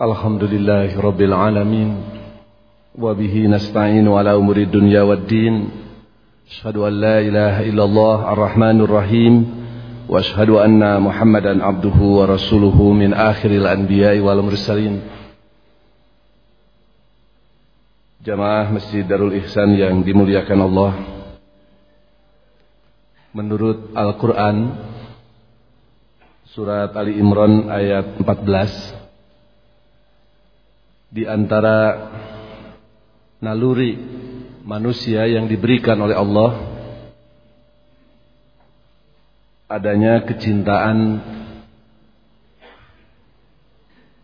الحمد لله رب العالمين وبه نستعين على أمور الدنيا والدين أشهد أن لا إله إلا الله الرحمن الرحيم وأشهد أن محمدا عبده ورسوله من آخر الأنبياء والمرسلين Jamaah Masjid Darul Ihsan yang dimuliakan Allah Menurut Al-Quran Surat Ali Imran ayat 14 di antara naluri manusia yang diberikan oleh Allah adanya kecintaan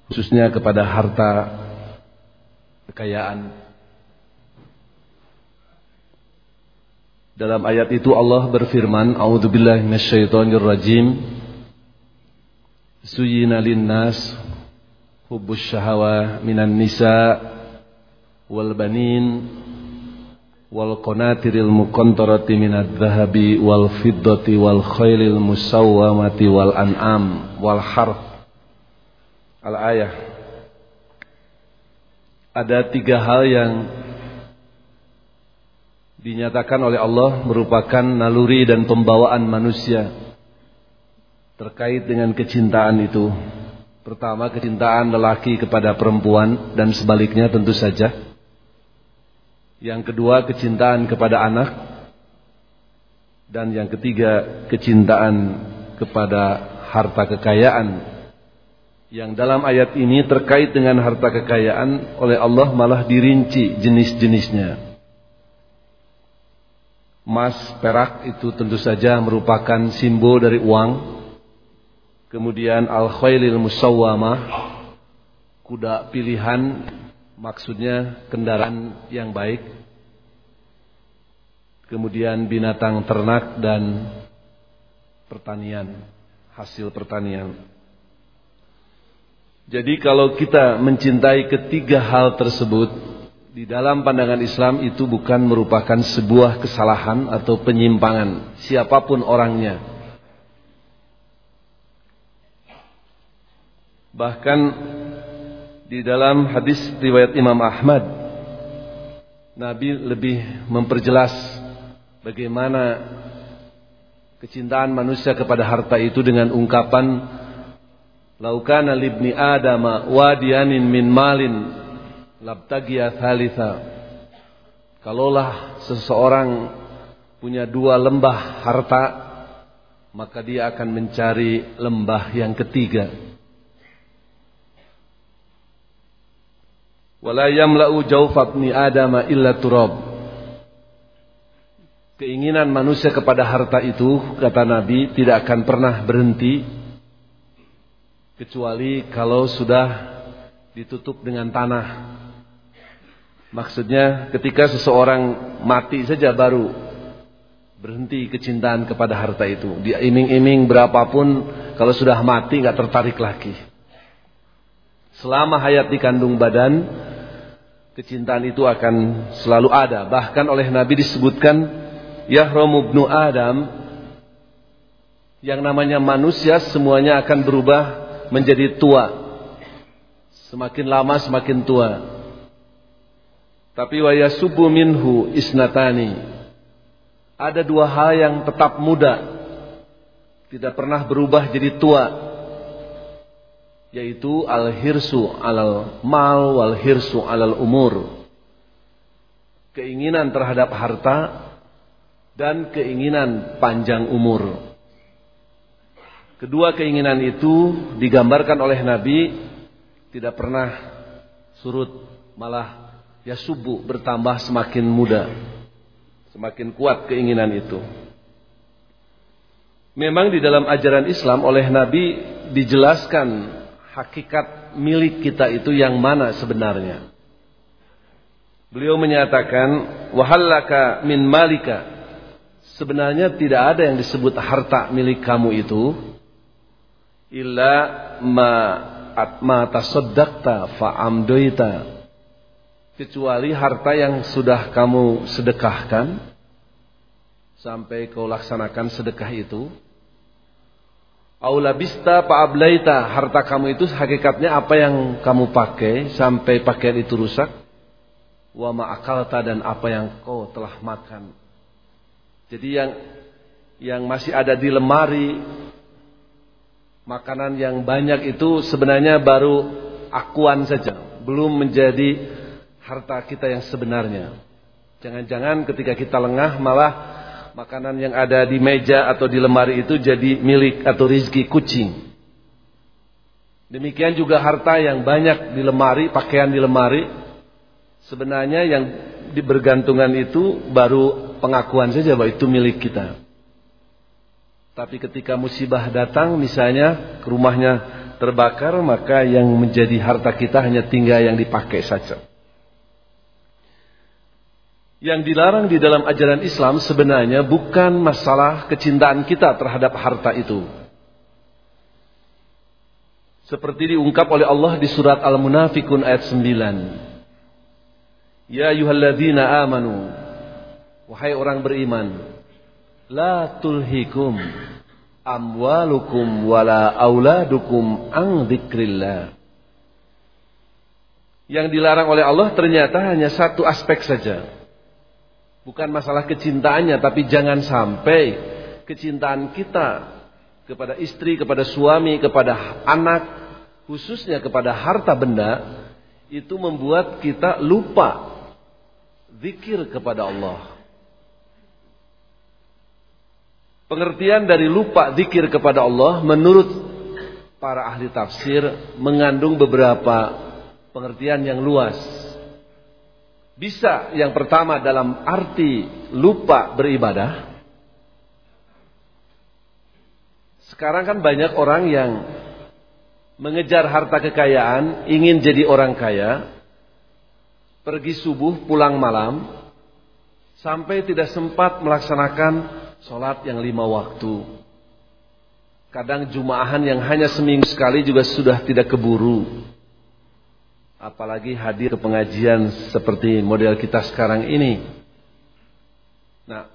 khususnya kepada harta kekayaan. Dalam ayat itu Allah berfirman a'udzubillahi minasyaitonirrajim. Suyina linnas Hubus syahwa minan nisa wal banin wal qanatiril muqantarati minadh dhahabi wal fiddati wal khailil musawwamati wal an'am wal harf. Al ayah. Ada tiga hal yang dinyatakan oleh Allah merupakan naluri dan pembawaan manusia terkait dengan kecintaan itu. Pertama kecintaan lelaki kepada perempuan dan sebaliknya tentu saja. Yang kedua kecintaan kepada anak. Dan yang ketiga kecintaan kepada harta kekayaan. Yang dalam ayat ini terkait dengan harta kekayaan oleh Allah malah dirinci jenis-jenisnya. Emas, perak itu tentu saja merupakan simbol dari uang Kemudian al-khailil musawwamah kuda pilihan maksudnya kendaraan yang baik. Kemudian binatang ternak dan pertanian, hasil pertanian. Jadi kalau kita mencintai ketiga hal tersebut di dalam pandangan Islam itu bukan merupakan sebuah kesalahan atau penyimpangan siapa pun orangnya. Bahkan di dalam hadis riwayat Imam Ahmad Nabi lebih memperjelas bagaimana kecintaan manusia kepada harta itu dengan ungkapan laukana libni adama wadiyanin min malin labtagiya thalitha. Kalaulah seseorang punya dua lembah harta maka dia akan mencari lembah yang ketiga Wala yamla'u jawfatni adama illa turab. Keinginan manusia kepada harta itu, kata Nabi, tidak akan pernah berhenti kecuali kalau sudah ditutup dengan tanah. Maksudnya ketika seseorang mati saja baru berhenti kecintaan kepada harta itu. Dia iming-iming berapapun kalau sudah mati nggak tertarik lagi. Selama hayat di kandung badan kecintaan itu akan selalu ada. Bahkan oleh Nabi disebutkan Yahram Adam yang namanya manusia semuanya akan berubah menjadi tua. Semakin lama semakin tua. Tapi wa yasubu minhu isnatani. Ada dua hal yang tetap muda. Tidak pernah berubah jadi tua yaitu al-hirsu alal mal wal hirsu alal umur. Keinginan terhadap harta dan keinginan panjang umur. Kedua keinginan itu digambarkan oleh Nabi tidak pernah surut, malah ya subuh bertambah semakin muda. Semakin kuat keinginan itu. Memang di dalam ajaran Islam oleh Nabi dijelaskan hakikat milik kita itu yang mana sebenarnya. Beliau menyatakan, wahallaka min malika. Sebenarnya tidak ada yang disebut harta milik kamu itu illa ma atma tasaddaqta fa amdoita kecuali harta yang sudah kamu sedekahkan sampai kau laksanakan sedekah itu Aulabista pa'ablaita. Harta kamu itu hakikatnya apa yang kamu pakai sampai pakaian itu rusak. Wa ma'akalta dan apa yang kau telah makan. Jadi yang yang masih ada di lemari makanan yang banyak itu sebenarnya baru akuan saja, belum menjadi harta kita yang sebenarnya. Jangan-jangan ketika kita lengah malah makanan yang ada di meja atau di lemari itu jadi milik atau rizki kucing. Demikian juga harta yang banyak di lemari, pakaian di lemari, sebenarnya yang dibergantungan itu baru pengakuan saja bahwa itu milik kita. Tapi ketika musibah datang, misalnya rumahnya terbakar, maka yang menjadi harta kita hanya tinggal yang dipakai saja. Yang dilarang di dalam ajaran Islam sebenarnya bukan masalah kecintaan kita terhadap harta itu. Seperti diungkap oleh Allah di surat Al-Munafikun ayat 9. Ya ayuhalladzina amanu. Wahai orang beriman. La tulhikum amwalukum wala auladukum ang dzikrillah. Yang dilarang oleh Allah ternyata hanya satu aspek saja Bukan masalah kecintaannya, tapi jangan sampai kecintaan kita kepada istri, kepada suami, kepada anak, khususnya kepada harta benda, itu membuat kita lupa zikir kepada Allah. Pengertian dari lupa zikir kepada Allah menurut para ahli tafsir mengandung beberapa pengertian yang luas. Bisa yang pertama dalam arti lupa beribadah. Sekarang kan banyak orang yang mengejar harta kekayaan, ingin jadi orang kaya, pergi subuh pulang malam, sampai tidak sempat melaksanakan sholat yang lima waktu. Kadang jumaahan yang hanya seminggu sekali juga sudah tidak keburu. Apalagi hadir ke pengajian seperti model kita sekarang ini. Nah,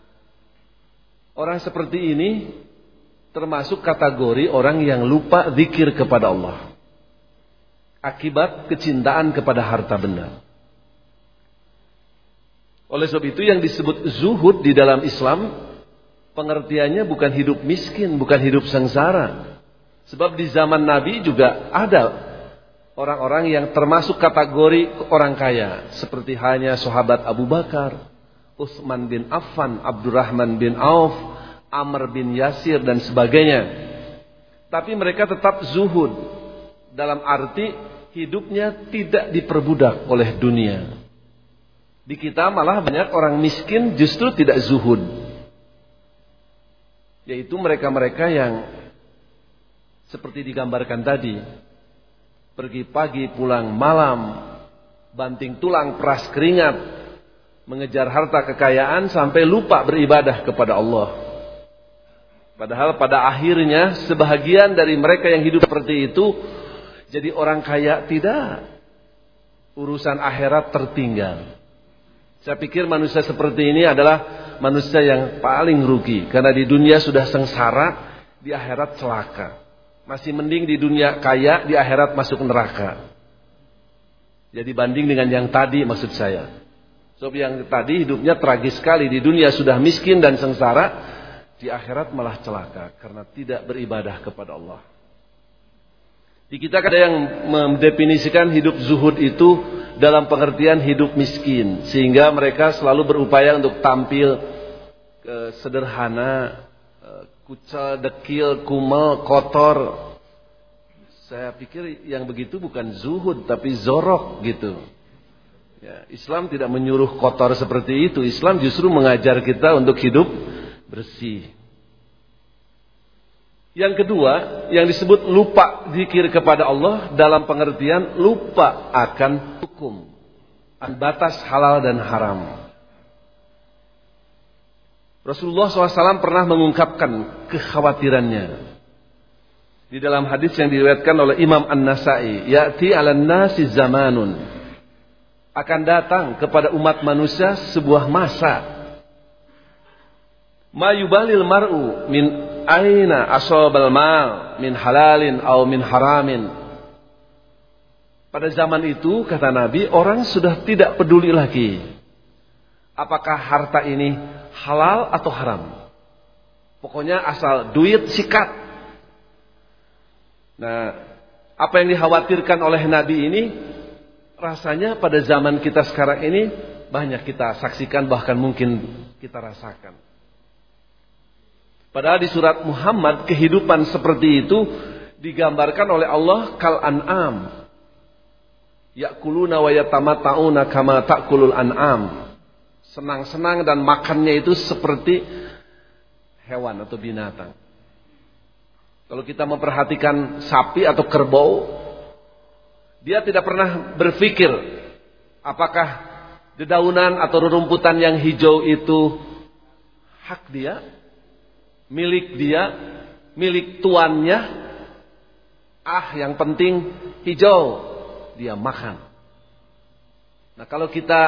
orang seperti ini termasuk kategori orang yang lupa zikir kepada Allah. Akibat kecintaan kepada harta benda. Oleh sebab itu yang disebut zuhud di dalam Islam pengertiannya bukan hidup miskin, bukan hidup sengsara. Sebab di zaman Nabi juga ada orang-orang yang termasuk kategori orang kaya seperti hanya sahabat Abu Bakar, Utsman bin Affan, Abdurrahman bin Auf, Amr bin Yasir dan sebagainya. Tapi mereka tetap zuhud dalam arti hidupnya tidak diperbudak oleh dunia. Di kita malah banyak orang miskin justru tidak zuhud. Yaitu mereka-mereka yang seperti digambarkan tadi, Pergi pagi pulang malam, banting tulang peras keringat, mengejar harta kekayaan sampai lupa beribadah kepada Allah. Padahal pada akhirnya sebahagian dari mereka yang hidup seperti itu jadi orang kaya tidak. Urusan akhirat tertinggal. Saya pikir manusia seperti ini adalah manusia yang paling rugi karena di dunia sudah sengsara, di akhirat celaka. Masih mending di dunia kaya, di akhirat masuk neraka. Jadi banding dengan yang tadi maksud saya. Sebab yang tadi hidupnya tragis sekali. Di dunia sudah miskin dan sengsara. Di akhirat malah celaka. Karena tidak beribadah kepada Allah. Di kita ada yang mendefinisikan hidup zuhud itu dalam pengertian hidup miskin. Sehingga mereka selalu berupaya untuk tampil ke sederhana, kucel, dekil, kumel, kotor. Saya pikir yang begitu bukan zuhud tapi zorok gitu. Ya, Islam tidak menyuruh kotor seperti itu. Islam justru mengajar kita untuk hidup bersih. Yang kedua, yang disebut lupa zikir kepada Allah dalam pengertian lupa akan hukum, batas halal dan haram. Rasulullah SAW pernah mengungkapkan kekhawatirannya. Di dalam hadis yang diriwayatkan oleh Imam An-Nasai, ya'ti 'alan nasi zamanun. Akan datang kepada umat manusia sebuah masa. Ma yubalil mar'u min aina asabal mal min halalin atau min haramin. Pada zaman itu kata Nabi orang sudah tidak peduli lagi apakah harta ini halal atau haram. Pokoknya asal duit sikat. Nah, apa yang dikhawatirkan oleh Nabi ini rasanya pada zaman kita sekarang ini banyak kita saksikan bahkan mungkin kita rasakan. Padahal di surat Muhammad kehidupan seperti itu digambarkan oleh Allah kal an'am. Yakuluna wa yatamatta'una kama ta'kulul an'am. Senang-senang dan makannya itu seperti hewan atau binatang. Kalau kita memperhatikan sapi atau kerbau, dia tidak pernah berpikir apakah dedaunan atau rerumputan yang hijau itu hak dia, milik dia, milik tuannya. Ah, yang penting hijau, dia makan. Nah, kalau kita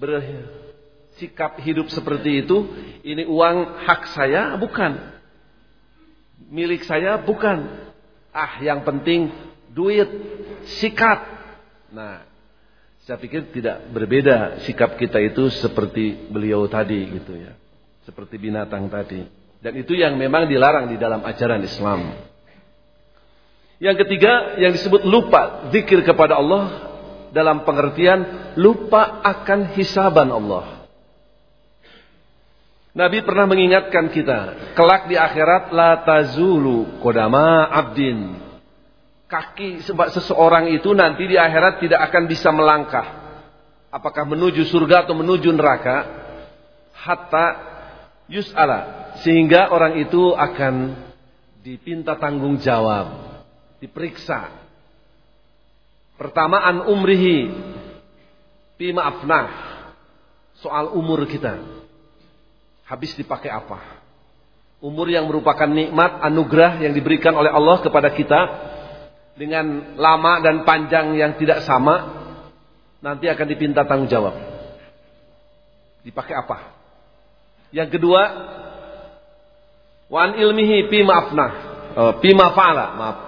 bersikap hidup seperti itu, ini uang hak saya bukan. Milik saya bukan. Ah, yang penting duit, sikat. Nah, saya pikir tidak berbeda sikap kita itu seperti beliau tadi gitu ya. Seperti binatang tadi. Dan itu yang memang dilarang di dalam ajaran Islam. Yang ketiga yang disebut lupa zikir kepada Allah dalam pengertian lupa akan hisaban Allah. Nabi pernah mengingatkan kita, kelak di akhirat la tazulu kodama abdin kaki seseorang itu nanti di akhirat tidak akan bisa melangkah. Apakah menuju surga atau menuju neraka. Hatta yus'ala. Sehingga orang itu akan dipinta tanggung jawab. Diperiksa. Pertama an umrihi. Pima afnah. Soal umur kita. Habis dipakai apa? Umur yang merupakan nikmat, anugerah yang diberikan oleh Allah kepada kita dengan lama dan panjang yang tidak sama, nanti akan dipinta tanggung jawab. Dipakai apa? Yang kedua, wan ilmihi pi maafnah, uh, pi mafala, maaf.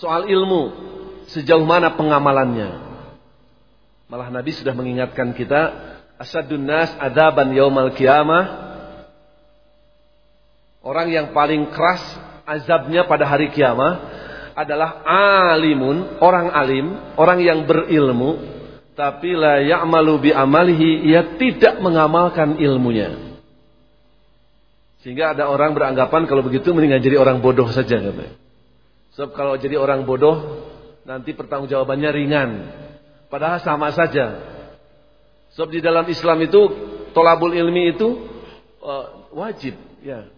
Soal ilmu, sejauh mana pengamalannya. Malah Nabi sudah mengingatkan kita, asadun nas adaban yaumal kiamah. Orang yang paling keras azabnya pada hari kiamat adalah alimun, orang alim, orang yang berilmu, tapi la ya'malu bi amalihi, ia tidak mengamalkan ilmunya. Sehingga ada orang beranggapan kalau begitu mendingan jadi orang bodoh saja katanya. Sebab kalau jadi orang bodoh nanti pertanggungjawabannya ringan. Padahal sama saja. Sebab di dalam Islam itu tolabul ilmi itu uh, wajib, ya.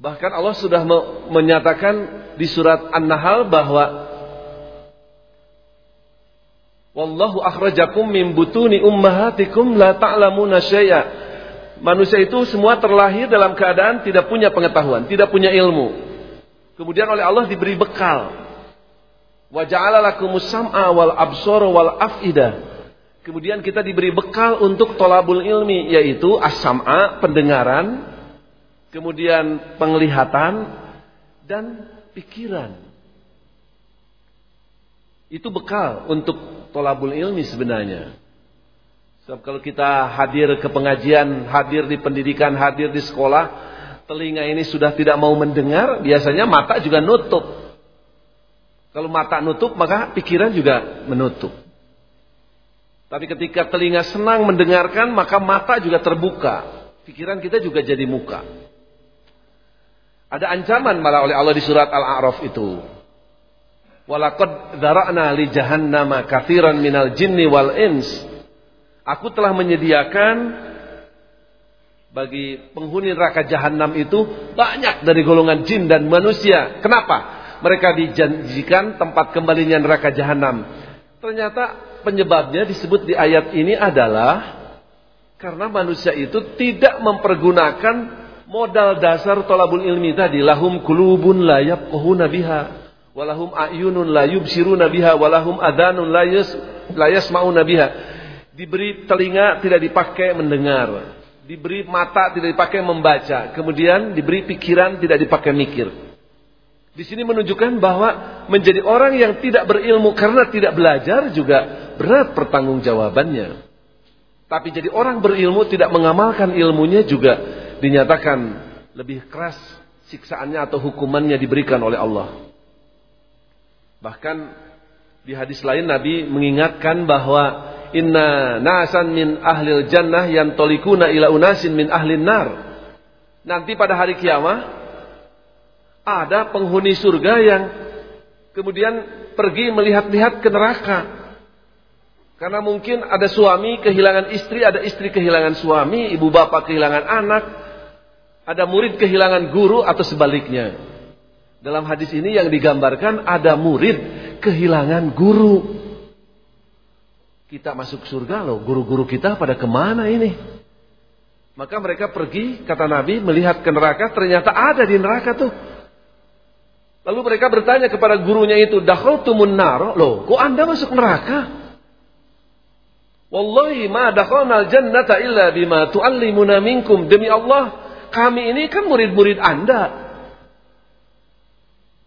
Bahkan Allah sudah menyatakan di surat An-Nahl bahwa Wallahu akhrajakum min butuni ummahatikum la ta'lamuna syai'a. Manusia itu semua terlahir dalam keadaan tidak punya pengetahuan, tidak punya ilmu. Kemudian oleh Allah diberi bekal. Wa sam'a wal wal. Kemudian kita diberi bekal untuk tolabul ilmi yaitu as-sam'a pendengaran, kemudian penglihatan dan pikiran. Itu bekal untuk tolabul ilmi sebenarnya. Sebab kalau kita hadir ke pengajian, hadir di pendidikan, hadir di sekolah, telinga ini sudah tidak mau mendengar, biasanya mata juga nutup. Kalau mata nutup, maka pikiran juga menutup. Tapi ketika telinga senang mendengarkan, maka mata juga terbuka. Pikiran kita juga jadi muka. Ada ancaman malah oleh Allah di surat Al-A'raf itu. Walaqad dzara'na li jahannama katsiran minal jinni wal ins. Aku telah menyediakan bagi penghuni neraka jahanam itu banyak dari golongan jin dan manusia. Kenapa? Mereka dijanjikan tempat kembalinya neraka jahanam. Ternyata penyebabnya disebut di ayat ini adalah karena manusia itu tidak mempergunakan modal dasar tolabul ilmi tadi. Lahum kulubun la yafqahuna biha walahum ayunun la yubsiruna biha walahum adanun la yas la yasmauna biha. Diberi telinga tidak dipakai mendengar diberi mata tidak dipakai membaca kemudian diberi pikiran tidak dipakai mikir Di sini menunjukkan bahwa menjadi orang yang tidak berilmu karena tidak belajar juga berat pertanggungjawabannya. Tapi jadi orang berilmu tidak mengamalkan ilmunya juga dinyatakan lebih keras siksaannya atau hukumannya diberikan oleh Allah. Bahkan di hadis lain Nabi mengingatkan bahwa inna nasan min ahlil jannah yang tolikuna ila unasin min ahlin nar. Nanti pada hari kiamat ada penghuni surga yang kemudian pergi melihat-lihat ke neraka. Karena mungkin ada suami kehilangan istri, ada istri kehilangan suami, ibu bapak kehilangan anak, ada murid kehilangan guru atau sebaliknya. Dalam hadis ini yang digambarkan ada murid kehilangan guru. Kita masuk surga loh, guru-guru kita pada ke mana ini? Maka mereka pergi, kata Nabi, melihat ke neraka, ternyata ada di neraka tuh. Lalu mereka bertanya kepada gurunya itu, "Dakhaltumun nar?" Loh, kok Anda masuk neraka? Wallahi ma dakhalnal jannata illa bima tu'allimuna minkum. Demi Allah, kami ini kan murid-murid Anda.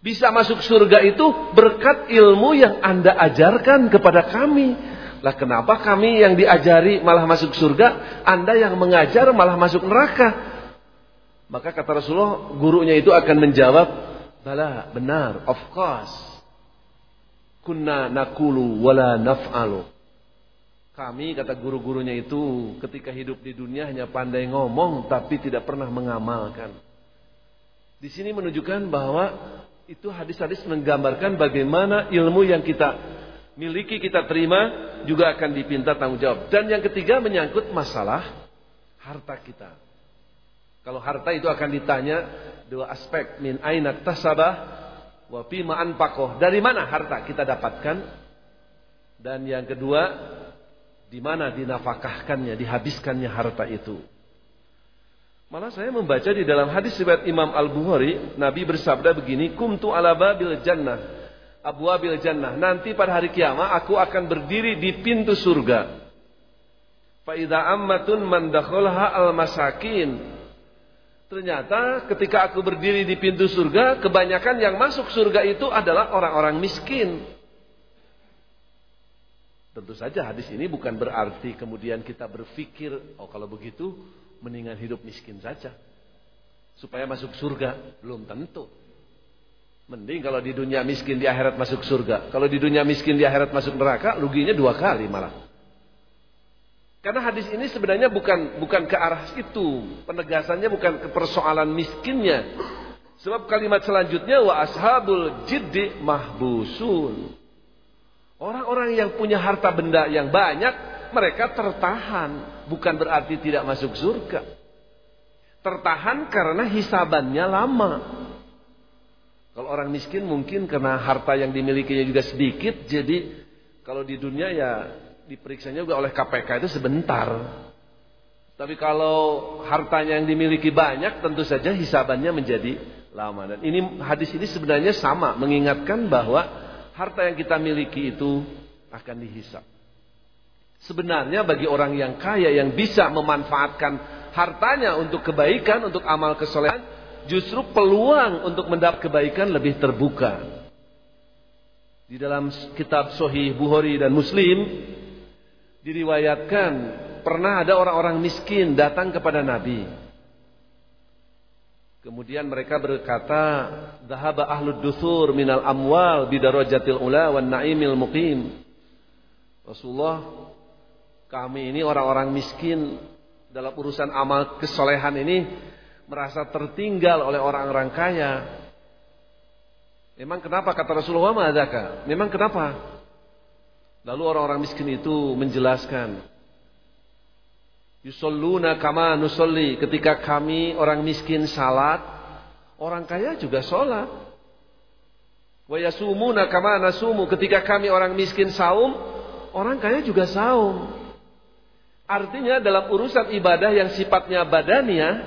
Bisa masuk surga itu berkat ilmu yang Anda ajarkan kepada kami. Lah kenapa kami yang diajari malah masuk surga, Anda yang mengajar malah masuk neraka? Maka kata Rasulullah, gurunya itu akan menjawab, Bala, benar, of course. Kunna nakulu wala naf'alu. Kami, kata guru-gurunya itu, ketika hidup di dunia hanya pandai ngomong, tapi tidak pernah mengamalkan. Di sini menunjukkan bahwa itu hadis-hadis menggambarkan bagaimana ilmu yang kita miliki, kita terima, juga akan dipinta tanggung jawab. Dan yang ketiga menyangkut masalah harta kita. Kalau harta itu akan ditanya dua aspek min aina tasabah wa fima anfaqah. Dari mana harta kita dapatkan? Dan yang kedua, di mana dinafkahkannya, dihabiskannya harta itu. Malah saya membaca di dalam hadis riwayat Imam Al-Bukhari, Nabi bersabda begini, "Kumtu ala babil jannah." Abu Abil Jannah. Nanti pada hari kiamat aku akan berdiri di pintu surga. Faida ammatun man al-masakin. Ternyata ketika aku berdiri di pintu surga, kebanyakan yang masuk surga itu adalah orang-orang miskin. Tentu saja hadis ini bukan berarti kemudian kita berpikir, oh kalau begitu mendingan hidup miskin saja. Supaya masuk surga, belum tentu. Mending kalau di dunia miskin di akhirat masuk surga. Kalau di dunia miskin di akhirat masuk neraka, ruginya dua kali malah. Karena hadis ini sebenarnya bukan bukan ke arah itu. Penegasannya bukan ke persoalan miskinnya. Sebab kalimat selanjutnya wa ashabul jiddi mahbusun. Orang-orang yang punya harta benda yang banyak, mereka tertahan. Bukan berarti tidak masuk surga. Tertahan karena hisabannya lama. Kalau orang miskin mungkin karena harta yang dimilikinya juga sedikit, jadi kalau di dunia ya diperiksanya juga oleh KPK itu sebentar. Tapi kalau hartanya yang dimiliki banyak, tentu saja hisabannya menjadi lama. Dan ini hadis ini sebenarnya sama, mengingatkan bahwa harta yang kita miliki itu akan dihisap. Sebenarnya bagi orang yang kaya yang bisa memanfaatkan hartanya untuk kebaikan, untuk amal kesolehan, justru peluang untuk mendapat kebaikan lebih terbuka. Di dalam kitab Sohih Bukhari dan Muslim diriwayatkan pernah ada orang-orang miskin datang kepada Nabi. Kemudian mereka berkata, "Dhahaba ahlud dusur minal amwal bidarajatil ula wan naimil muqim." Rasulullah, kami ini orang-orang miskin dalam urusan amal kesolehan ini merasa tertinggal oleh orang-orang kaya. Memang kenapa kata Rasulullah ma'adaka? Memang kenapa? Lalu orang-orang miskin itu menjelaskan. Yusalluna kama nusolli. Ketika kami orang miskin salat, orang kaya juga sholat. Wa yasumuna kama nasumu. Ketika kami orang miskin saum, orang kaya juga saum. Artinya dalam urusan ibadah yang sifatnya badania,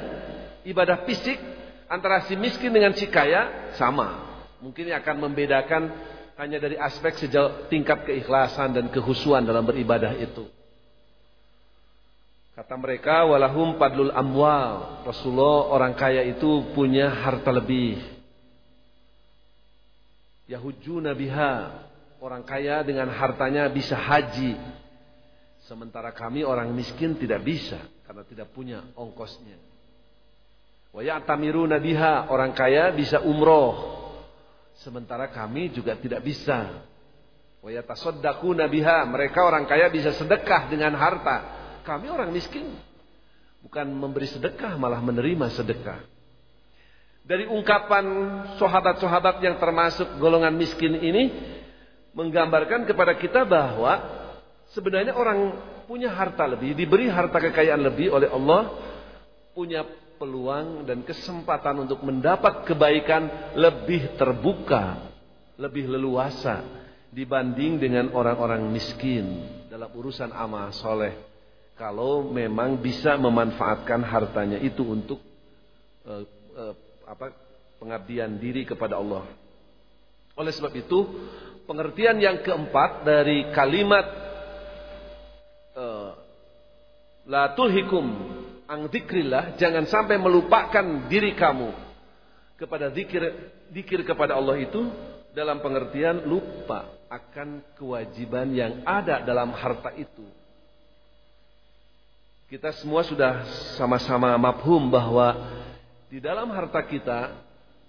ibadah fisik antara si miskin dengan si kaya sama. Mungkin akan membedakan hanya dari aspek sejauh tingkat keikhlasan dan kehusuan dalam beribadah itu. Kata mereka, walahum padlul amwal. Rasulullah orang kaya itu punya harta lebih. Yahujuna biha. Orang kaya dengan hartanya bisa haji. Sementara kami orang miskin tidak bisa karena tidak punya ongkosnya. Wa ya'tamiruna biha. Orang kaya bisa umroh. Sementara kami juga tidak bisa. Wa. Mereka orang kaya bisa sedekah dengan harta. Kami orang miskin bukan memberi sedekah malah menerima sedekah. Dari ungkapan sahabat-sahabat yang termasuk golongan miskin ini menggambarkan kepada kita bahwa sebenarnya orang punya harta lebih, diberi harta kekayaan lebih oleh Allah, punya peluang dan kesempatan untuk mendapat kebaikan lebih terbuka, lebih leluasa dibanding dengan orang-orang miskin dalam urusan amal soleh. Kalau memang bisa memanfaatkan hartanya itu untuk uh, uh, apa pengabdian diri kepada Allah. Oleh sebab itu, pengertian yang keempat dari kalimat uh, la tulhikum ang dzikrillah, jangan sampai melupakan diri kamu kepada zikir zikir kepada Allah itu dalam pengertian lupa akan kewajiban yang ada dalam harta itu. Kita semua sudah sama-sama mafhum bahwa di dalam harta kita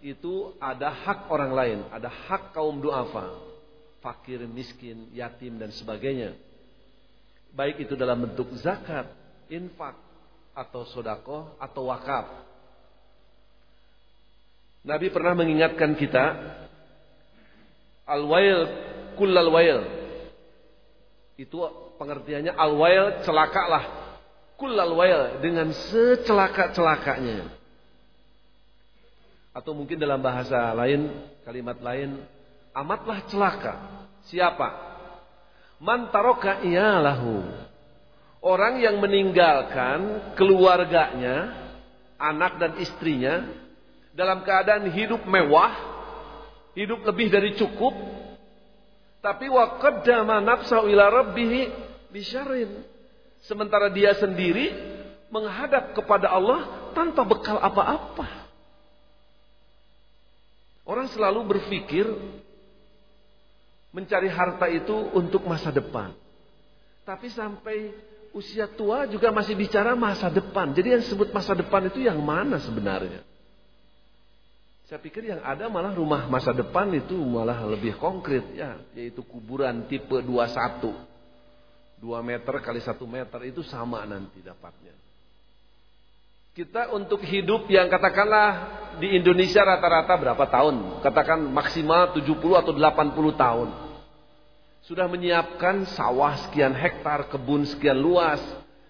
itu ada hak orang lain, ada hak kaum duafa, fakir, miskin, yatim dan sebagainya. Baik itu dalam bentuk zakat, infak, atau sodako atau wakaf. Nabi pernah mengingatkan kita al-wail kullal wail. Itu pengertiannya al-wail celakalah. Kullal wail dengan secelaka-celakanya. Atau mungkin dalam bahasa lain, kalimat lain, amatlah celaka. Siapa? Man taroka iyalahu Orang yang meninggalkan keluarganya, anak dan istrinya dalam keadaan hidup mewah, hidup lebih dari cukup, tapi wa qaddama nafsahu ila rabbih bisyarin. Sementara dia sendiri menghadap kepada Allah tanpa bekal apa-apa. Orang selalu berpikir mencari harta itu untuk masa depan. Tapi sampai usia tua juga masih bicara masa depan. Jadi yang disebut masa depan itu yang mana sebenarnya? Saya pikir yang ada malah rumah masa depan itu malah lebih konkret ya, yaitu kuburan tipe 21. 2 meter kali 1 meter itu sama nanti dapatnya. Kita untuk hidup yang katakanlah di Indonesia rata-rata berapa tahun? Katakan maksimal 70 atau 80 tahun sudah menyiapkan sawah sekian hektar, kebun sekian luas,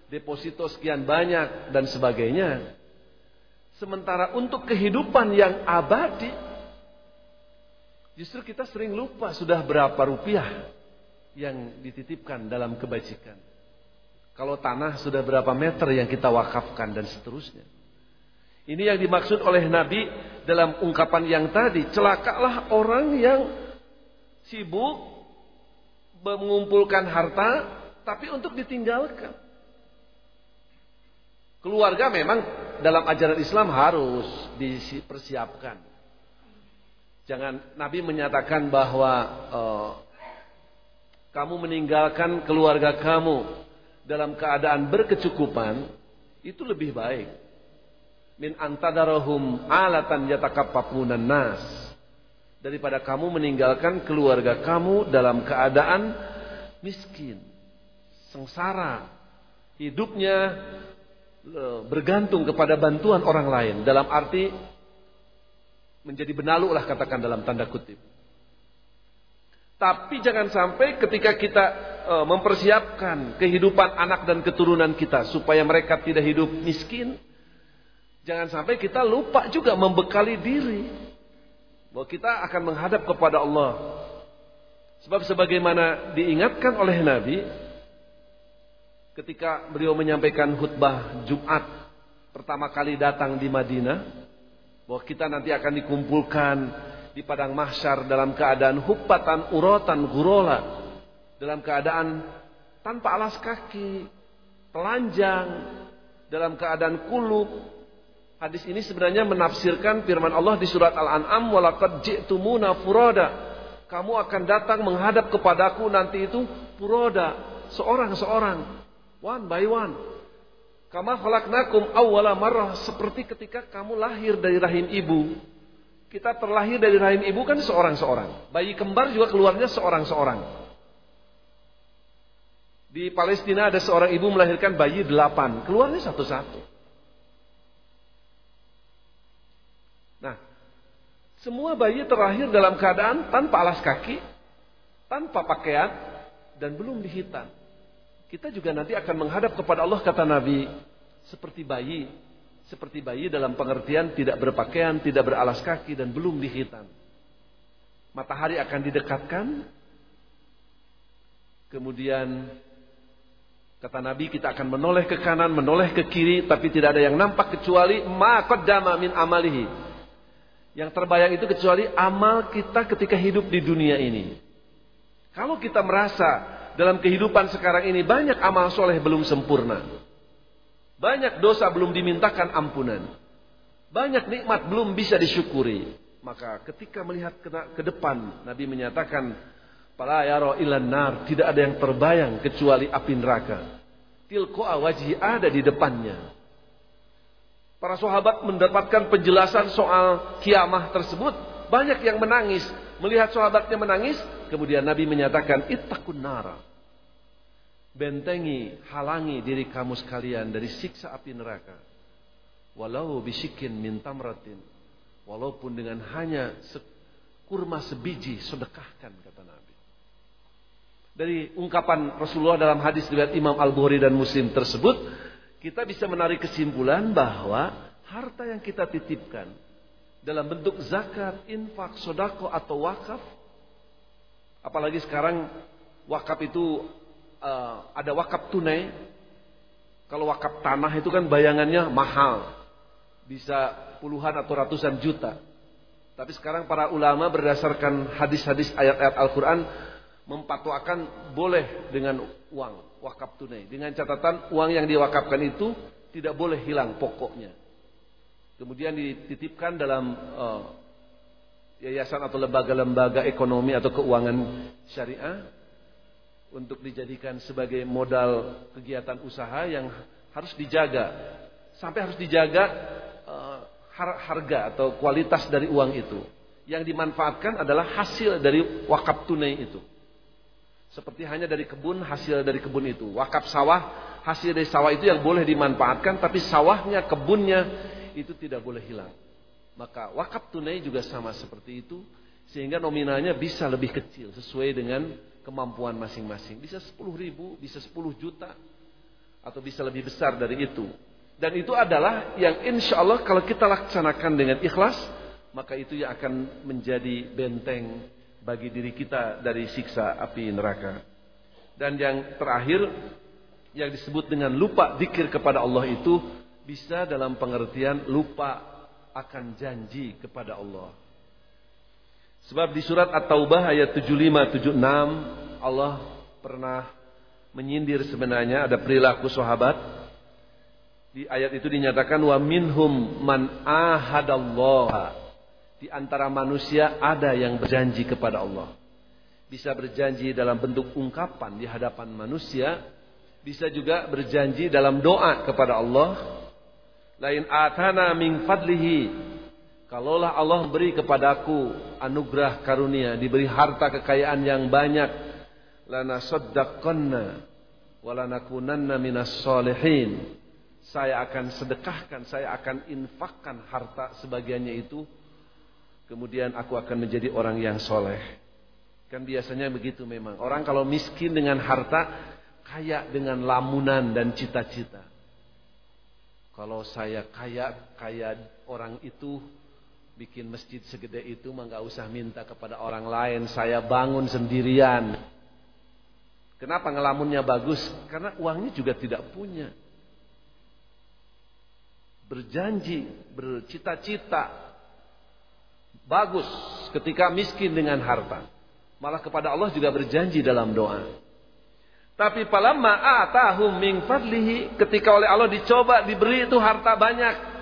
deposito sekian banyak dan sebagainya. Sementara untuk kehidupan yang abadi, justru kita sering lupa sudah berapa rupiah yang dititipkan dalam kebajikan. Kalau tanah sudah berapa meter yang kita wakafkan dan seterusnya. Ini yang dimaksud oleh Nabi dalam ungkapan yang tadi. Celakalah orang yang sibuk mengumpulkan harta tapi untuk ditinggalkan. Keluarga memang dalam ajaran Islam harus dipersiapkan. Jangan Nabi menyatakan bahwa uh, kamu meninggalkan keluarga kamu dalam keadaan berkecukupan itu lebih baik min antadarahum alatan yatakappapunan nas daripada kamu meninggalkan keluarga kamu dalam keadaan miskin, sengsara, hidupnya e, bergantung kepada bantuan orang lain dalam arti menjadi benalu lah katakan dalam tanda kutip. Tapi jangan sampai ketika kita e, mempersiapkan kehidupan anak dan keturunan kita supaya mereka tidak hidup miskin, jangan sampai kita lupa juga membekali diri bahwa kita akan menghadap kepada Allah. Sebab sebagaimana diingatkan oleh Nabi ketika beliau menyampaikan khutbah Jumat pertama kali datang di Madinah bahwa kita nanti akan dikumpulkan di padang mahsyar dalam keadaan hupatan urotan gurola dalam keadaan tanpa alas kaki telanjang dalam keadaan kulub Hadis ini sebenarnya menafsirkan firman Allah di surat Al-An'am walaqad ji'tumuna furada. kamu akan datang menghadap kepadaku nanti itu puroda, seorang-seorang, one by one. Kama khalaqnakum awwala marrah seperti ketika kamu lahir dari rahim ibu. Kita terlahir dari rahim ibu kan seorang-seorang. Bayi kembar juga keluarnya seorang-seorang. Di Palestina ada seorang ibu melahirkan bayi delapan, keluarnya satu-satu. Semua bayi terlahir dalam keadaan tanpa alas kaki, tanpa pakaian, dan belum dihitan. Kita juga nanti akan menghadap kepada Allah kata Nabi seperti bayi, seperti bayi dalam pengertian tidak berpakaian, tidak beralas kaki dan belum dihitan. Matahari akan didekatkan. Kemudian kata Nabi kita akan menoleh ke kanan, menoleh ke kiri tapi tidak ada yang nampak kecuali ma amalihi. Yang terbayang itu kecuali amal kita ketika hidup di dunia ini. Kalau kita merasa dalam kehidupan sekarang ini banyak amal soleh belum sempurna. Banyak dosa belum dimintakan ampunan. Banyak nikmat belum bisa disyukuri. Maka ketika melihat ke, depan, Nabi menyatakan, Pala yaro ilan nar, tidak ada yang terbayang kecuali api neraka. Tilko'a wajhi ada di depannya. Para sahabat mendapatkan penjelasan soal kiamah tersebut. Banyak yang menangis. Melihat sahabatnya menangis, kemudian Nabi menyatakan, Ittaqun nara bentengi, halangi diri kamu sekalian dari siksa api neraka. Walau bisikin minta meratin, walaupun dengan hanya kurma sebiji sedekahkan kata Nabi. Dari ungkapan Rasulullah dalam hadis riwayat Imam Al-Bukhari dan Muslim tersebut, kita bisa menarik kesimpulan bahwa harta yang kita titipkan dalam bentuk zakat, infak, sodako atau wakaf, apalagi sekarang wakaf itu uh, ada wakaf tunai. Kalau wakaf tanah itu kan bayangannya mahal. Bisa puluhan atau ratusan juta. Tapi sekarang para ulama berdasarkan hadis-hadis ayat-ayat Al-Quran mempatuakan boleh dengan uang wakaf tunai. Dengan catatan uang yang diwakafkan itu tidak boleh hilang pokoknya. Kemudian dititipkan dalam uh, yayasan atau lembaga-lembaga ekonomi atau keuangan syariah untuk dijadikan sebagai modal kegiatan usaha yang harus dijaga sampai harus dijaga uh, harga atau kualitas dari uang itu yang dimanfaatkan adalah hasil dari wakaf tunai itu seperti hanya dari kebun hasil dari kebun itu wakaf sawah hasil dari sawah itu yang boleh dimanfaatkan tapi sawahnya kebunnya itu tidak boleh hilang maka wakaf tunai juga sama seperti itu sehingga nominalnya bisa lebih kecil sesuai dengan kemampuan masing-masing. Bisa 10 ribu, bisa 10 juta, atau bisa lebih besar dari itu. Dan itu adalah yang insya Allah kalau kita laksanakan dengan ikhlas, maka itu yang akan menjadi benteng bagi diri kita dari siksa api neraka. Dan yang terakhir, yang disebut dengan lupa zikir kepada Allah itu bisa dalam pengertian lupa akan janji kepada Allah. Sebab di surat At-Taubah ayat 75 76 Allah pernah menyindir sebenarnya ada perilaku sahabat. Di ayat itu dinyatakan wa minhum man ahadallah. Di antara manusia ada yang berjanji kepada Allah. Bisa berjanji dalam bentuk ungkapan di hadapan manusia, bisa juga berjanji dalam doa kepada Allah. Lain atana min fadlihi Kalaulah Allah beri kepadaku anugerah karunia, diberi harta kekayaan yang banyak, lana saddaqanna walanakunanna minas solihin. Saya akan sedekahkan, saya akan infakkan harta sebagiannya itu. Kemudian aku akan menjadi orang yang soleh. Kan biasanya begitu memang. Orang kalau miskin dengan harta, kaya dengan lamunan dan cita-cita. Kalau saya kaya, kaya orang itu bikin masjid segede itu mah nggak usah minta kepada orang lain saya bangun sendirian kenapa ngelamunnya bagus karena uangnya juga tidak punya berjanji bercita-cita bagus ketika miskin dengan harta malah kepada Allah juga berjanji dalam doa tapi palamma atahum min fadlihi ketika oleh Allah dicoba diberi itu harta banyak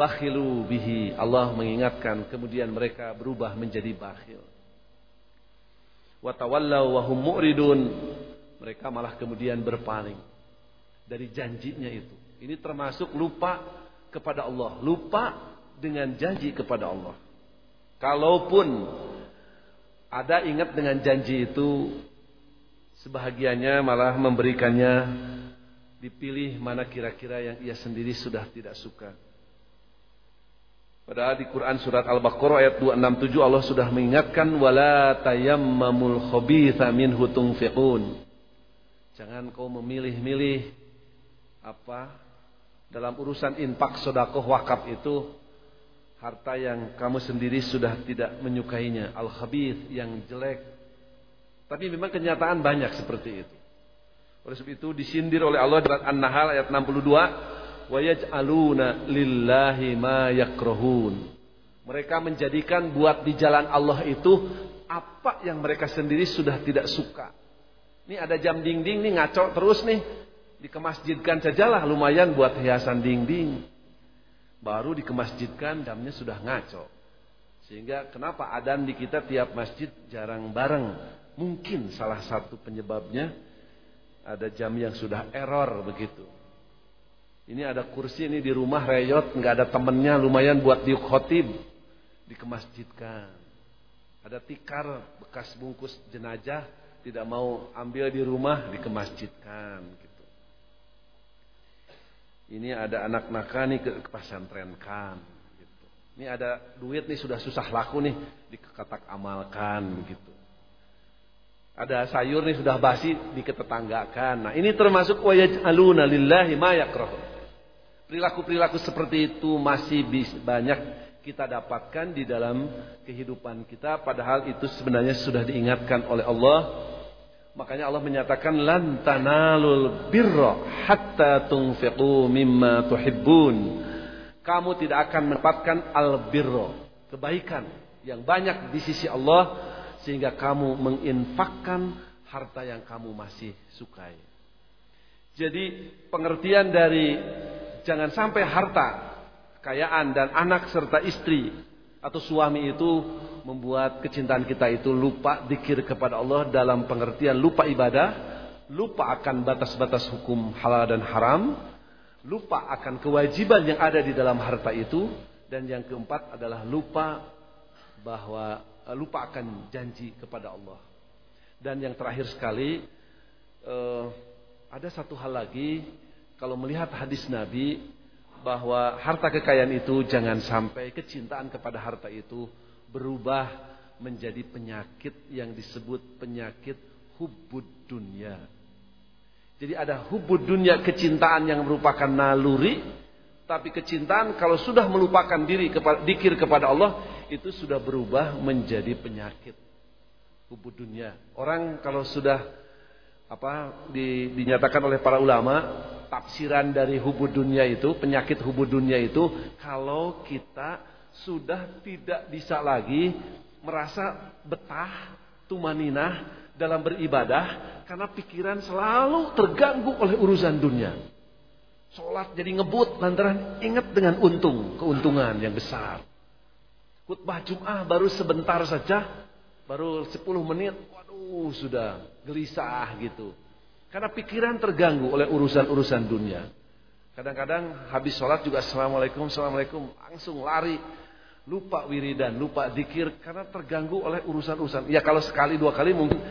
bakhilu bihi. Allah mengingatkan kemudian mereka berubah menjadi bakhil. Wa tawallaw wa hum mu'ridun. Mereka malah kemudian berpaling dari janjinya itu. Ini termasuk lupa kepada Allah, lupa dengan janji kepada Allah. Kalaupun ada ingat dengan janji itu, sebahagiannya malah memberikannya dipilih mana kira-kira yang ia sendiri sudah tidak suka. Padahal di Quran surat Al-Baqarah ayat 267 Allah sudah mengingatkan wala tayammamul khabitha minhu tunfiqun. Jangan kau memilih-milih apa dalam urusan infak sedekah wakaf itu harta yang kamu sendiri sudah tidak menyukainya, al-khabith yang jelek. Tapi memang kenyataan banyak seperti itu. Oleh sebab itu disindir oleh Allah dalam An-Nahl ayat 62, "Wa yaj'aluna lillahi ma yakrahun." Mereka menjadikan buat di jalan Allah itu apa yang mereka sendiri sudah tidak suka. Ini ada jam dinding nih ngaco terus nih. Dikemasjidkan sajalah lumayan buat hiasan dinding baru dikemasjidkan jamnya sudah ngaco. Sehingga kenapa adan di kita tiap masjid jarang bareng? Mungkin salah satu penyebabnya ada jam yang sudah error begitu. Ini ada kursi ini di rumah reyot, nggak ada temennya, lumayan buat diuk khotib, dikemasjidkan. Ada tikar bekas bungkus jenajah, tidak mau ambil di rumah, dikemasjidkan. Gitu. Ini ada anak nakani ke, ke pesantren kan. Gitu. Ini ada duit nih sudah susah laku nih diketak amalkan begitu. Ada sayur nih sudah basi diketetanggakan. Nah ini termasuk wajah lillahi ma Perilaku-perilaku seperti itu masih banyak kita dapatkan di dalam kehidupan kita. Padahal itu sebenarnya sudah diingatkan oleh Allah Makanya Allah menyatakan lan tanalul birra hatta tunfiqu mimma tuhibbun. Kamu tidak akan mendapatkan al birra, kebaikan yang banyak di sisi Allah sehingga kamu menginfakkan harta yang kamu masih sukai. Jadi pengertian dari jangan sampai harta, kekayaan dan anak serta istri atau suami itu membuat kecintaan kita itu lupa dikir kepada Allah dalam pengertian lupa ibadah, lupa akan batas-batas hukum halal dan haram, lupa akan kewajiban yang ada di dalam harta itu, dan yang keempat adalah lupa bahwa eh, lupa akan janji kepada Allah. Dan yang terakhir sekali eh, ada satu hal lagi kalau melihat hadis Nabi bahwa harta kekayaan itu jangan sampai kecintaan kepada harta itu berubah menjadi penyakit yang disebut penyakit hubud dunia. Jadi ada hubud dunia kecintaan yang merupakan naluri, tapi kecintaan kalau sudah melupakan diri kepada dikir kepada Allah itu sudah berubah menjadi penyakit hubud dunia. Orang kalau sudah apa di, dinyatakan oleh para ulama tafsiran dari hubud dunia itu, penyakit hubud dunia itu kalau kita sudah tidak bisa lagi merasa betah, tumaninah dalam beribadah karena pikiran selalu terganggu oleh urusan dunia. Sholat jadi ngebut lantaran ingat dengan untung, keuntungan yang besar. Khutbah Jum'ah baru sebentar saja, baru 10 menit, waduh sudah gelisah gitu. Karena pikiran terganggu oleh urusan-urusan dunia. Kadang-kadang habis sholat juga Assalamualaikum, Assalamualaikum. Langsung lari. Lupa wiridan, lupa dikir. Karena terganggu oleh urusan-urusan. Ya kalau sekali dua kali mungkin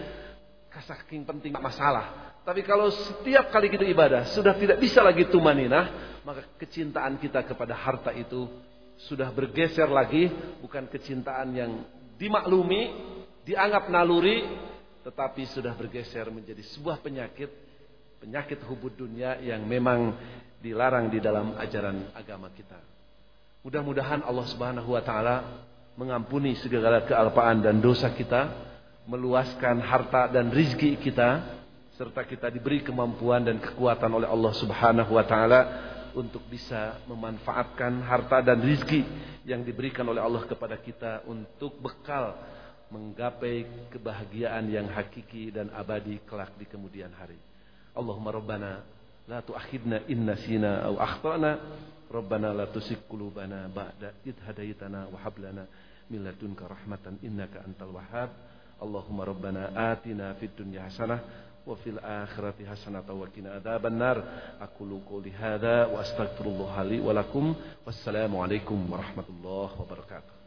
saking penting masalah. Tapi kalau setiap kali kita ibadah sudah tidak bisa lagi tumaninah. Maka kecintaan kita kepada harta itu sudah bergeser lagi. Bukan kecintaan yang dimaklumi, dianggap naluri, tetapi sudah bergeser menjadi sebuah penyakit penyakit hubud dunia yang memang dilarang di dalam ajaran agama kita. Mudah-mudahan Allah Subhanahu wa taala mengampuni segala kealpaan dan dosa kita, meluaskan harta dan rizki kita serta kita diberi kemampuan dan kekuatan oleh Allah Subhanahu wa taala untuk bisa memanfaatkan harta dan rizki yang diberikan oleh Allah kepada kita untuk bekal menggapai kebahagiaan yang hakiki dan abadi kelak di kemudian hari. Allahumma rabbana la tu'akhidna in nasina aw akhtana. Rabbana la tusik qulubana ba'da id hadaitana wa hab lana min ladunka rahmatan innaka antal wahhab. Allahumma rabbana atina fid dunya hasanah wa fil akhirati hasanah wa qina adzabannar aqulu qouli hadza wa astaghfirullah li wa lakum. Wassalamu alaikum warahmatullahi wabarakatuh